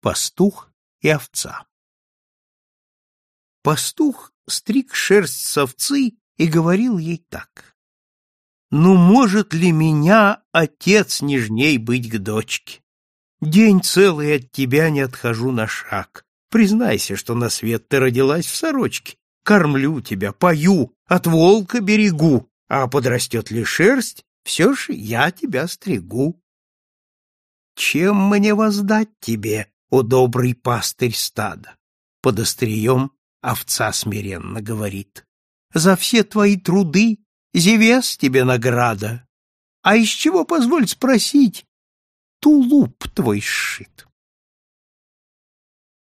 Пастух и овца Пастух стриг шерсть с овцы и говорил ей так. «Ну, может ли меня отец нежней быть к дочке? День целый от тебя не отхожу на шаг. Признайся, что на свет ты родилась в сорочке. Кормлю тебя, пою, от волка берегу, а подрастет ли шерсть, все ж я тебя стригу. Чем мне воздать тебе, о добрый пастырь стада? Под острием овца смиренно говорит. За все твои труды Зевес тебе награда. А из чего, позволь спросить, тулуп твой сшит?